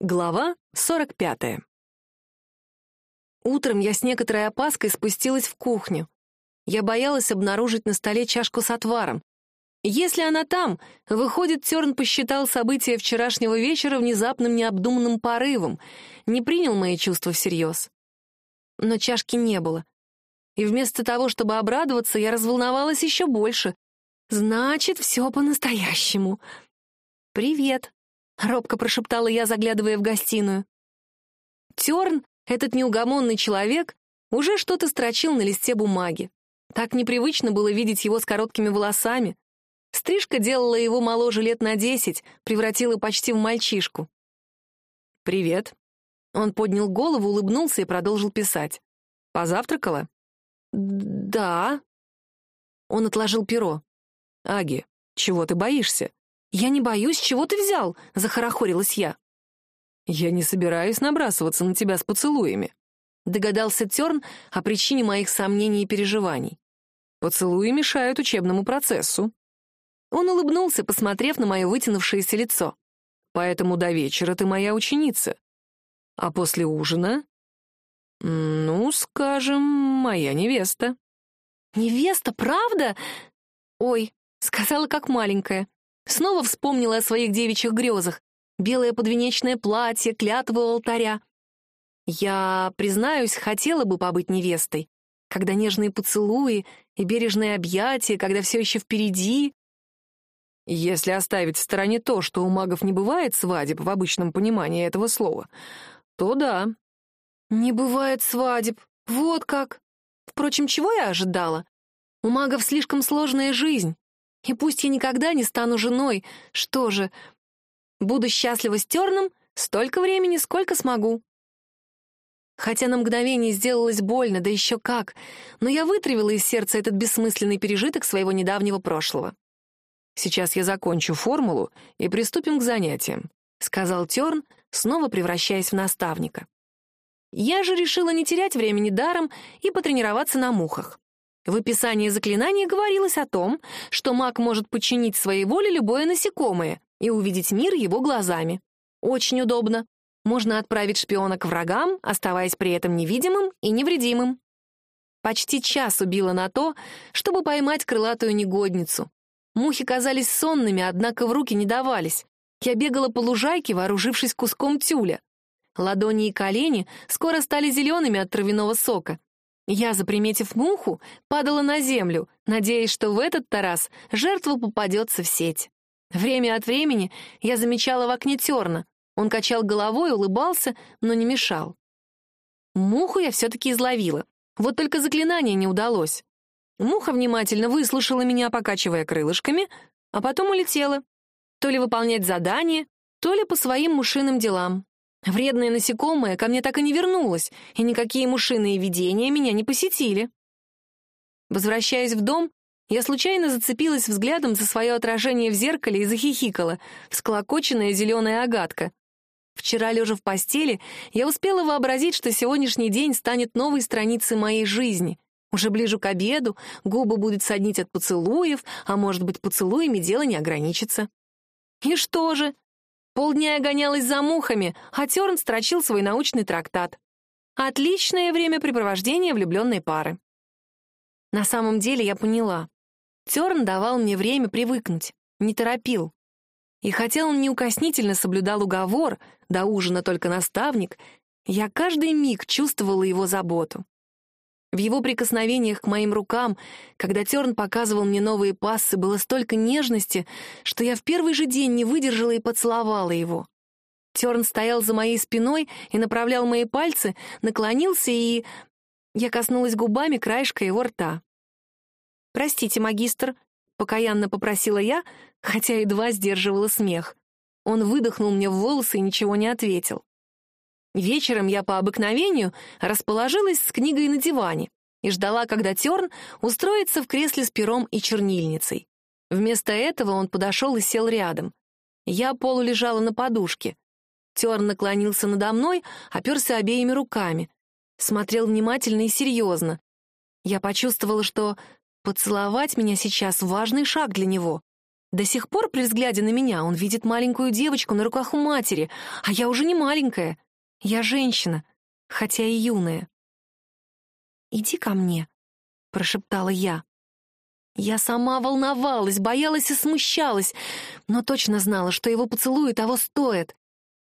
Глава 45. Утром я с некоторой опаской спустилась в кухню. Я боялась обнаружить на столе чашку с отваром. Если она там, выходит, Терн посчитал события вчерашнего вечера внезапным необдуманным порывом, не принял мои чувства всерьез. Но чашки не было. И вместо того, чтобы обрадоваться, я разволновалась еще больше. Значит, все по-настоящему. «Привет», — робко прошептала я, заглядывая в гостиную. Терн, этот неугомонный человек, уже что-то строчил на листе бумаги. Так непривычно было видеть его с короткими волосами. Стрижка делала его моложе лет на десять, превратила почти в мальчишку. «Привет». Он поднял голову, улыбнулся и продолжил писать. «Позавтракала?» «Да». Он отложил перо. «Аги, чего ты боишься?» «Я не боюсь, чего ты взял?» — захорохорилась я. «Я не собираюсь набрасываться на тебя с поцелуями», — догадался Терн о причине моих сомнений и переживаний. «Поцелуи мешают учебному процессу». Он улыбнулся, посмотрев на мое вытянувшееся лицо. «Поэтому до вечера ты моя ученица. А после ужина, ну, скажем, моя невеста». «Невеста, правда?» «Ой», — сказала как маленькая. Снова вспомнила о своих девичьих грезах. Белое подвенечное платье, клятва у алтаря. Я, признаюсь, хотела бы побыть невестой. Когда нежные поцелуи и бережные объятия, когда все еще впереди. Если оставить в стороне то, что у магов не бывает свадеб в обычном понимании этого слова, то да. Не бывает свадеб. Вот как. Впрочем, чего я ожидала? У магов слишком сложная жизнь. И пусть я никогда не стану женой, что же, буду счастлива с Терном столько времени, сколько смогу. Хотя на мгновение сделалось больно, да еще как, но я вытравила из сердца этот бессмысленный пережиток своего недавнего прошлого. «Сейчас я закончу формулу и приступим к занятиям», — сказал Терн, снова превращаясь в наставника. Я же решила не терять времени даром и потренироваться на мухах. В описании заклинания говорилось о том, что маг может подчинить своей воле любое насекомое и увидеть мир его глазами. Очень удобно. Можно отправить шпиона к врагам, оставаясь при этом невидимым и невредимым. Почти час убило на то, чтобы поймать крылатую негодницу. Мухи казались сонными, однако в руки не давались. Я бегала по лужайке, вооружившись куском тюля. Ладони и колени скоро стали зелеными от травяного сока. Я, заприметив муху, падала на землю, надеясь, что в этот-то раз жертва попадется в сеть. Время от времени я замечала в окне терна. Он качал головой, улыбался, но не мешал. Муху я все-таки изловила. Вот только заклинание не удалось. Муха внимательно выслушала меня, покачивая крылышками, а потом улетела. То ли выполнять задание, то ли по своим мушиным делам. Вредное насекомое ко мне так и не вернулось, и никакие мушиные видения меня не посетили. Возвращаясь в дом, я случайно зацепилась взглядом за свое отражение в зеркале и захихикала, всклокоченная зеленая агатка. Вчера, лежа в постели, я успела вообразить, что сегодняшний день станет новой страницей моей жизни. Уже ближе к обеду губы будут соднить от поцелуев, а может быть, поцелуями дело не ограничится. И что же? Полдня я гонялась за мухами, а Терн строчил свой научный трактат. Отличное времяпрепровождение влюбленной пары. На самом деле я поняла. Терн давал мне время привыкнуть, не торопил. И хотя он неукоснительно соблюдал уговор, до ужина только наставник, я каждый миг чувствовала его заботу. В его прикосновениях к моим рукам, когда Терн показывал мне новые пассы, было столько нежности, что я в первый же день не выдержала и поцеловала его. Терн стоял за моей спиной и направлял мои пальцы, наклонился и... Я коснулась губами краешка его рта. «Простите, магистр», — покаянно попросила я, хотя едва сдерживала смех. Он выдохнул мне в волосы и ничего не ответил. Вечером я по обыкновению расположилась с книгой на диване и ждала, когда Терн устроится в кресле с пером и чернильницей. Вместо этого он подошел и сел рядом. Я полулежала на подушке. Терн наклонился надо мной, оперся обеими руками. Смотрел внимательно и серьезно. Я почувствовала, что поцеловать меня сейчас — важный шаг для него. До сих пор при взгляде на меня он видит маленькую девочку на руках у матери, а я уже не маленькая. Я женщина, хотя и юная. «Иди ко мне», — прошептала я. Я сама волновалась, боялась и смущалась, но точно знала, что его поцелуи того стоят.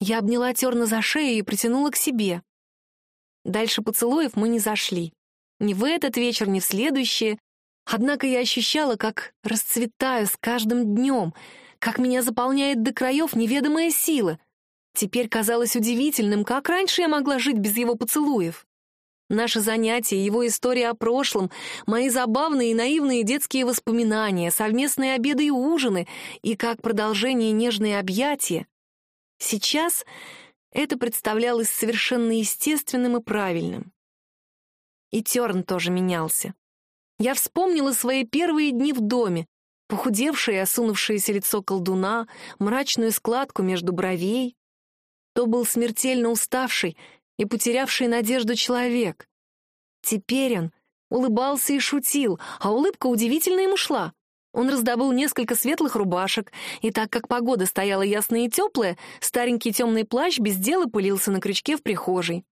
Я обняла Терна за шею и притянула к себе. Дальше поцелуев мы не зашли. Ни в этот вечер, ни в следующие. Однако я ощущала, как расцветаю с каждым днем, как меня заполняет до краев неведомая сила. Теперь казалось удивительным, как раньше я могла жить без его поцелуев. Наши занятия, его история о прошлом, мои забавные и наивные детские воспоминания, совместные обеды и ужины, и как продолжение нежные объятия. Сейчас это представлялось совершенно естественным и правильным. И Терн тоже менялся. Я вспомнила свои первые дни в доме, похудевшее и осунувшееся лицо колдуна, мрачную складку между бровей. То был смертельно уставший и потерявший надежду человек. Теперь он улыбался и шутил, а улыбка удивительно ему шла. Он раздобыл несколько светлых рубашек, и так как погода стояла ясная и теплая, старенький темный плащ без дела пылился на крючке в прихожей.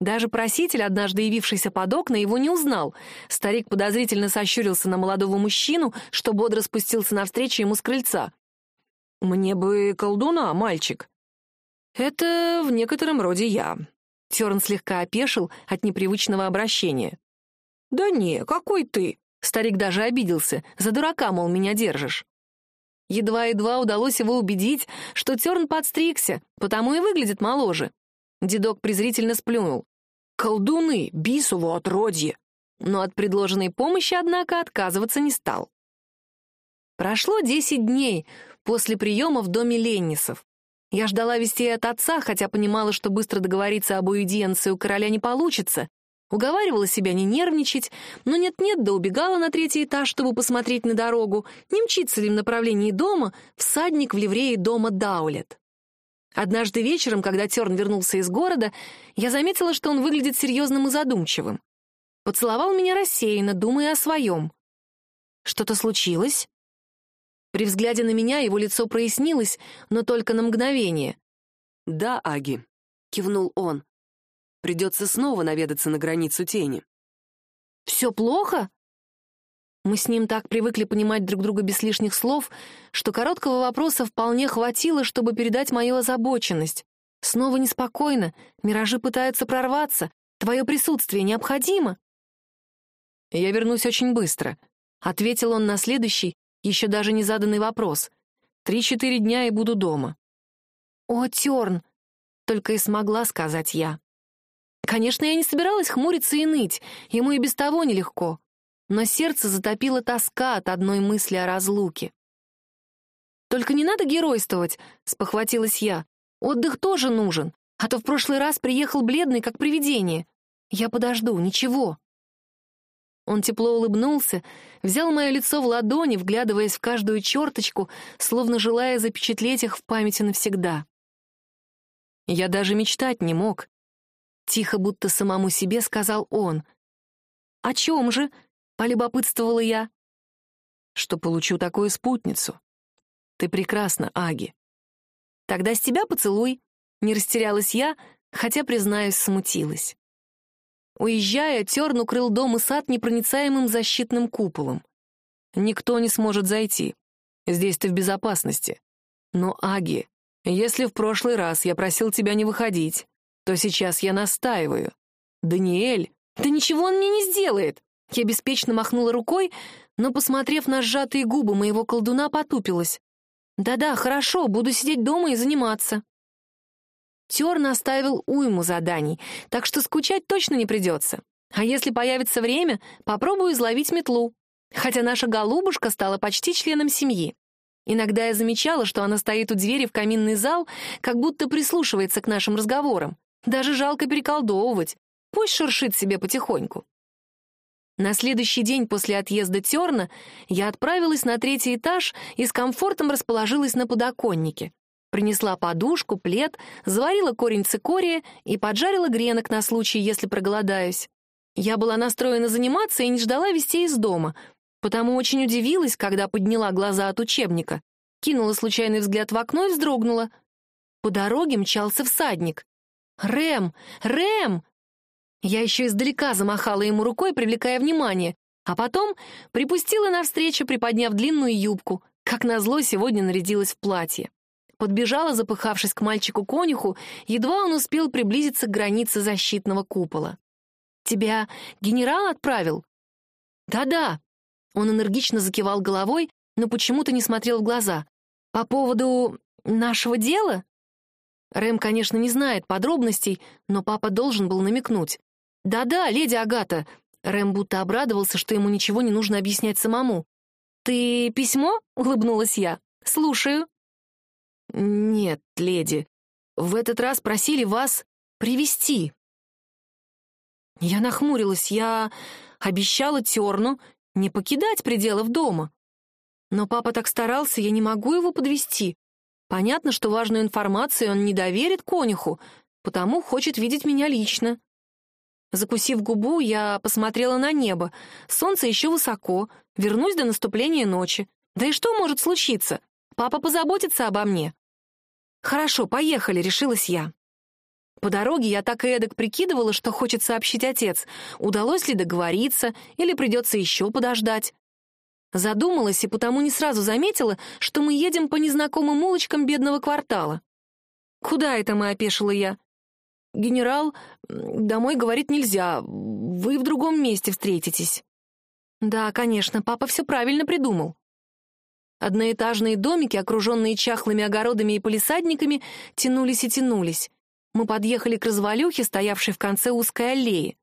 Даже проситель, однажды явившийся под окна, его не узнал. Старик подозрительно сощурился на молодого мужчину, что бодро спустился навстречу ему с крыльца. «Мне бы колдуна, мальчик». «Это в некотором роде я». Терн слегка опешил от непривычного обращения. «Да не, какой ты?» Старик даже обиделся. «За дурака, мол, меня держишь». Едва-едва удалось его убедить, что Терн подстригся, потому и выглядит моложе. Дедок презрительно сплюнул. Колдуны, бисово отродье. Но от предложенной помощи, однако, отказываться не стал. Прошло десять дней после приема в доме Леннисов. Я ждала вестей от отца, хотя понимала, что быстро договориться об уидиенции у короля не получится. Уговаривала себя не нервничать, но нет-нет, да убегала на третий этаж, чтобы посмотреть на дорогу, не мчится ли в направлении дома всадник в ливрее дома Даулет. Однажды вечером, когда Терн вернулся из города, я заметила, что он выглядит серьезным и задумчивым. Поцеловал меня рассеянно, думая о своем. Что-то случилось? При взгляде на меня его лицо прояснилось, но только на мгновение. «Да, Аги», — кивнул он. «Придется снова наведаться на границу тени». «Все плохо?» Мы с ним так привыкли понимать друг друга без лишних слов, что короткого вопроса вполне хватило, чтобы передать мою озабоченность. Снова неспокойно, миражи пытаются прорваться, твое присутствие необходимо. «Я вернусь очень быстро», — ответил он на следующий, еще даже не заданный вопрос. «Три-четыре дня и буду дома». «О, Терн!» — только и смогла сказать я. Конечно, я не собиралась хмуриться и ныть, ему и без того нелегко но сердце затопило тоска от одной мысли о разлуке. «Только не надо геройствовать», — спохватилась я. «Отдых тоже нужен, а то в прошлый раз приехал бледный, как привидение. Я подожду, ничего». Он тепло улыбнулся, взял мое лицо в ладони, вглядываясь в каждую черточку, словно желая запечатлеть их в памяти навсегда. «Я даже мечтать не мог», — тихо, будто самому себе сказал он. «О чем же?» полюбопытствовала я. Что получу такую спутницу. Ты прекрасна, Аги. Тогда с тебя поцелуй. Не растерялась я, хотя, признаюсь, смутилась. Уезжая, Терн укрыл дом и сад непроницаемым защитным куполом. Никто не сможет зайти. Здесь ты в безопасности. Но, Аги, если в прошлый раз я просил тебя не выходить, то сейчас я настаиваю. Даниэль... Да ничего он мне не сделает! Я беспечно махнула рукой, но, посмотрев на сжатые губы моего колдуна, потупилась. «Да-да, хорошо, буду сидеть дома и заниматься». Терн оставил уйму заданий, так что скучать точно не придется. А если появится время, попробую изловить метлу. Хотя наша голубушка стала почти членом семьи. Иногда я замечала, что она стоит у двери в каминный зал, как будто прислушивается к нашим разговорам. Даже жалко переколдовывать. Пусть шуршит себе потихоньку. На следующий день после отъезда Терна я отправилась на третий этаж и с комфортом расположилась на подоконнике. Принесла подушку, плед, заварила корень цикория и поджарила гренок на случай, если проголодаюсь. Я была настроена заниматься и не ждала вестей из дома. потому очень удивилась, когда подняла глаза от учебника, кинула случайный взгляд в окно и вздрогнула. По дороге мчался всадник. «Рэм! Рэм!» Я еще издалека замахала ему рукой, привлекая внимание, а потом припустила навстречу, приподняв длинную юбку. Как назло, сегодня нарядилась в платье. Подбежала, запыхавшись к мальчику-конюху, едва он успел приблизиться к границе защитного купола. «Тебя генерал отправил?» «Да-да», он энергично закивал головой, но почему-то не смотрел в глаза. «По поводу нашего дела?» Рэм, конечно, не знает подробностей, но папа должен был намекнуть. «Да-да, леди Агата!» Рэм будто обрадовался, что ему ничего не нужно объяснять самому. «Ты письмо?» — улыбнулась я. «Слушаю». «Нет, леди. В этот раз просили вас привести. Я нахмурилась. Я обещала Терну не покидать пределов дома. Но папа так старался, я не могу его подвести. Понятно, что важную информацию он не доверит конюху, потому хочет видеть меня лично. Закусив губу, я посмотрела на небо. Солнце еще высоко, вернусь до наступления ночи. Да и что может случиться? Папа позаботится обо мне. Хорошо, поехали, решилась я. По дороге я так и эдак прикидывала, что хочет сообщить отец, удалось ли договориться или придется еще подождать. Задумалась и потому не сразу заметила, что мы едем по незнакомым улочкам бедного квартала. «Куда это мы?» — опешила я. «Генерал, домой говорить нельзя, вы в другом месте встретитесь». «Да, конечно, папа все правильно придумал». Одноэтажные домики, окруженные чахлыми огородами и полисадниками, тянулись и тянулись мы подъехали к развалюхе, стоявшей в конце узкой аллеи.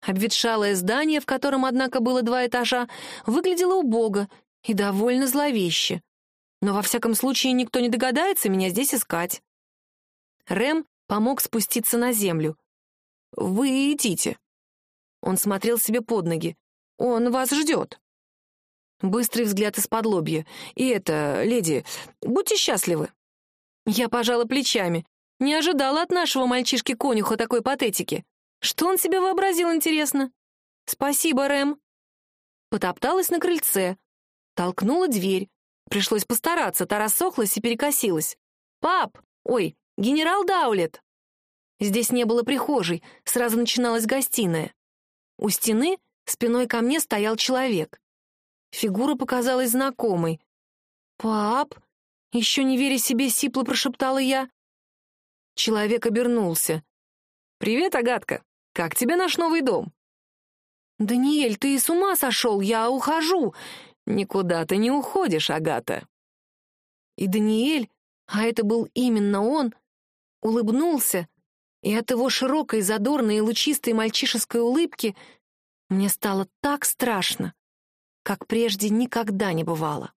Обветшалое здание, в котором, однако, было два этажа, выглядело убого и довольно зловеще. Но, во всяком случае, никто не догадается меня здесь искать. Рэм помог спуститься на землю. «Вы идите». Он смотрел себе под ноги. «Он вас ждет». Быстрый взгляд из-под лобья. «И это, леди, будьте счастливы». Я пожала плечами. Не ожидала от нашего мальчишки-конюха такой патетики. Что он себе вообразил, интересно? Спасибо, Рэм. Потопталась на крыльце. Толкнула дверь. Пришлось постараться, та рассохлась и перекосилась. «Пап! Ой, генерал Даулет!» Здесь не было прихожей, сразу начиналась гостиная. У стены спиной ко мне стоял человек. Фигура показалась знакомой. «Пап!» — еще не веря себе, сипло прошептала я. Человек обернулся. «Привет, Агатка. Как тебе наш новый дом?» «Даниэль, ты с ума сошел? Я ухожу!» «Никуда ты не уходишь, Агата!» И Даниэль, а это был именно он, улыбнулся, и от его широкой, задорной и лучистой мальчишеской улыбки мне стало так страшно, как прежде никогда не бывало.